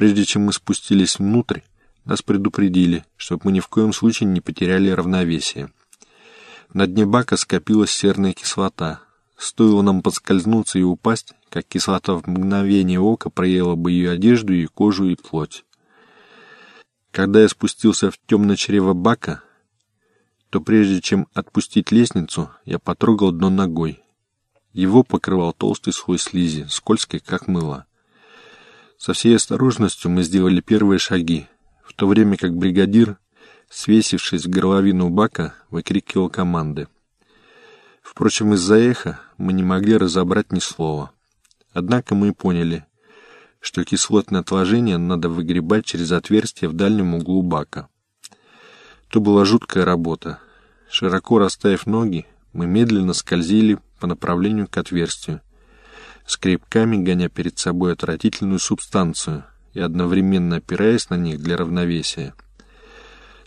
Прежде чем мы спустились внутрь, нас предупредили, чтобы мы ни в коем случае не потеряли равновесие. На дне бака скопилась серная кислота. Стоило нам подскользнуться и упасть, как кислота в мгновение ока проела бы ее одежду, и кожу, и плоть. Когда я спустился в темное чрево бака, то прежде чем отпустить лестницу, я потрогал дно ногой. Его покрывал толстый слой слизи, скользкой, как мыло. Со всей осторожностью мы сделали первые шаги, в то время как бригадир, свесившись в горловину бака, выкрикивал команды. Впрочем, из-за эха мы не могли разобрать ни слова. Однако мы поняли, что кислотное отложение надо выгребать через отверстие в дальнем углу бака. То была жуткая работа. Широко расставив ноги, мы медленно скользили по направлению к отверстию, скребками гоня перед собой отвратительную субстанцию и одновременно опираясь на них для равновесия.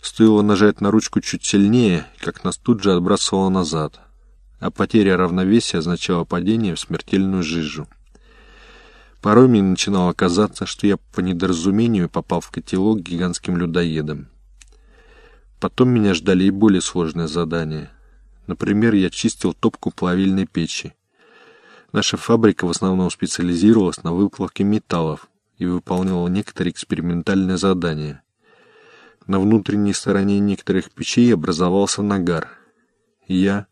Стоило нажать на ручку чуть сильнее, как нас тут же отбрасывало назад, а потеря равновесия означала падение в смертельную жижу. Порой мне начинало казаться, что я по недоразумению попал в котелок гигантским людоедом. Потом меня ждали и более сложные задания. Например, я чистил топку плавильной печи, Наша фабрика в основном специализировалась на выплавке металлов и выполняла некоторые экспериментальные задания. На внутренней стороне некоторых печей образовался нагар. Я,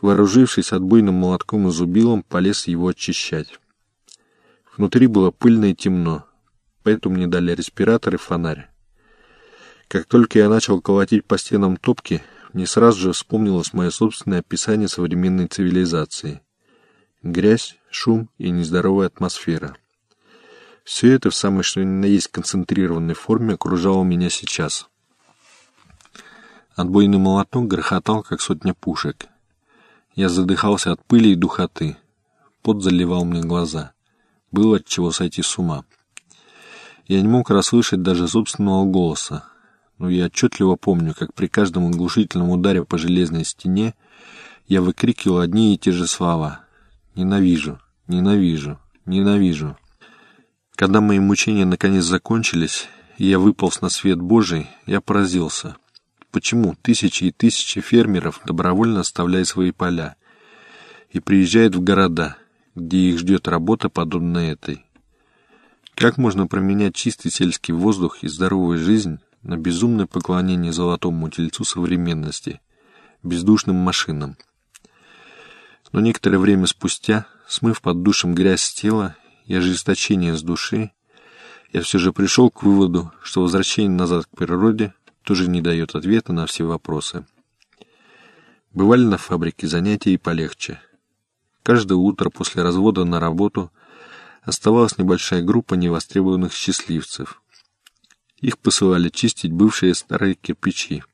вооружившись отбойным молотком и зубилом, полез его очищать. Внутри было пыльно и темно, поэтому мне дали респиратор и фонарь. Как только я начал колотить по стенам топки, мне сразу же вспомнилось мое собственное описание современной цивилизации. Грязь, шум и нездоровая атмосфера. Все это в самой что ни на есть концентрированной форме окружало меня сейчас. Отбойный молоток грохотал, как сотня пушек. Я задыхался от пыли и духоты. Пот заливал мне глаза. Было от чего сойти с ума. Я не мог расслышать даже собственного голоса, но я отчетливо помню, как при каждом оглушительном ударе по железной стене я выкрикивал одни и те же слова — Ненавижу, ненавижу, ненавижу. Когда мои мучения наконец закончились, и я выполз на свет Божий, я поразился. Почему тысячи и тысячи фермеров добровольно оставляют свои поля и приезжают в города, где их ждет работа, подобная этой? Как можно променять чистый сельский воздух и здоровую жизнь на безумное поклонение золотому тельцу современности, бездушным машинам? Но некоторое время спустя, смыв под душем грязь с тела и ожесточение с души, я все же пришел к выводу, что возвращение назад к природе тоже не дает ответа на все вопросы. Бывали на фабрике занятия и полегче. Каждое утро после развода на работу оставалась небольшая группа невостребованных счастливцев. Их посылали чистить бывшие старые кирпичи.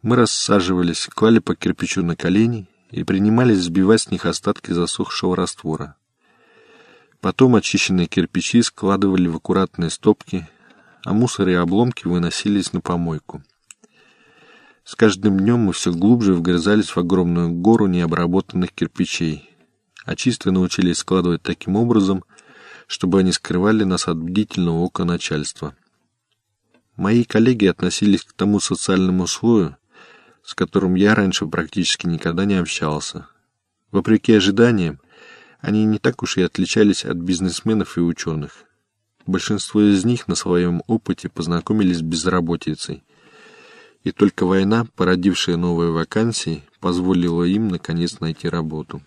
Мы рассаживались, клали по кирпичу на колени и принимались сбивать с них остатки засохшего раствора. Потом очищенные кирпичи складывали в аккуратные стопки, а мусор и обломки выносились на помойку. С каждым днем мы все глубже вгрызались в огромную гору необработанных кирпичей, а чисто научились складывать таким образом, чтобы они скрывали нас от бдительного ока начальства. Мои коллеги относились к тому социальному слою, с которым я раньше практически никогда не общался. Вопреки ожиданиям, они не так уж и отличались от бизнесменов и ученых. Большинство из них на своем опыте познакомились с безработицей. И только война, породившая новые вакансии, позволила им наконец найти работу.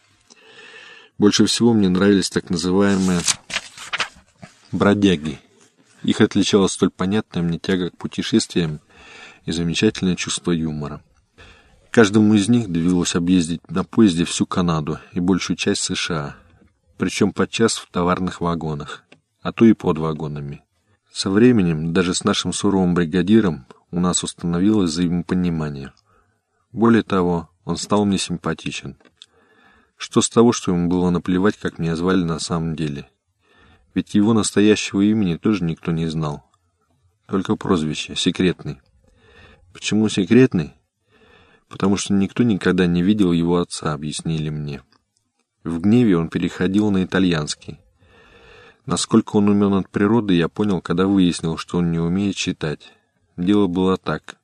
Больше всего мне нравились так называемые бродяги. Их отличала столь понятная мне тяга к путешествиям и замечательное чувство юмора. Каждому из них довелось объездить на поезде всю Канаду и большую часть США, причем подчас в товарных вагонах, а то и под вагонами. Со временем, даже с нашим суровым бригадиром, у нас установилось взаимопонимание. Более того, он стал мне симпатичен. Что с того, что ему было наплевать, как меня звали на самом деле? Ведь его настоящего имени тоже никто не знал. Только прозвище, секретный. Почему секретный? Потому что никто никогда не видел его отца, объяснили мне. В гневе он переходил на итальянский. Насколько он умен от природы, я понял, когда выяснил, что он не умеет читать. Дело было так.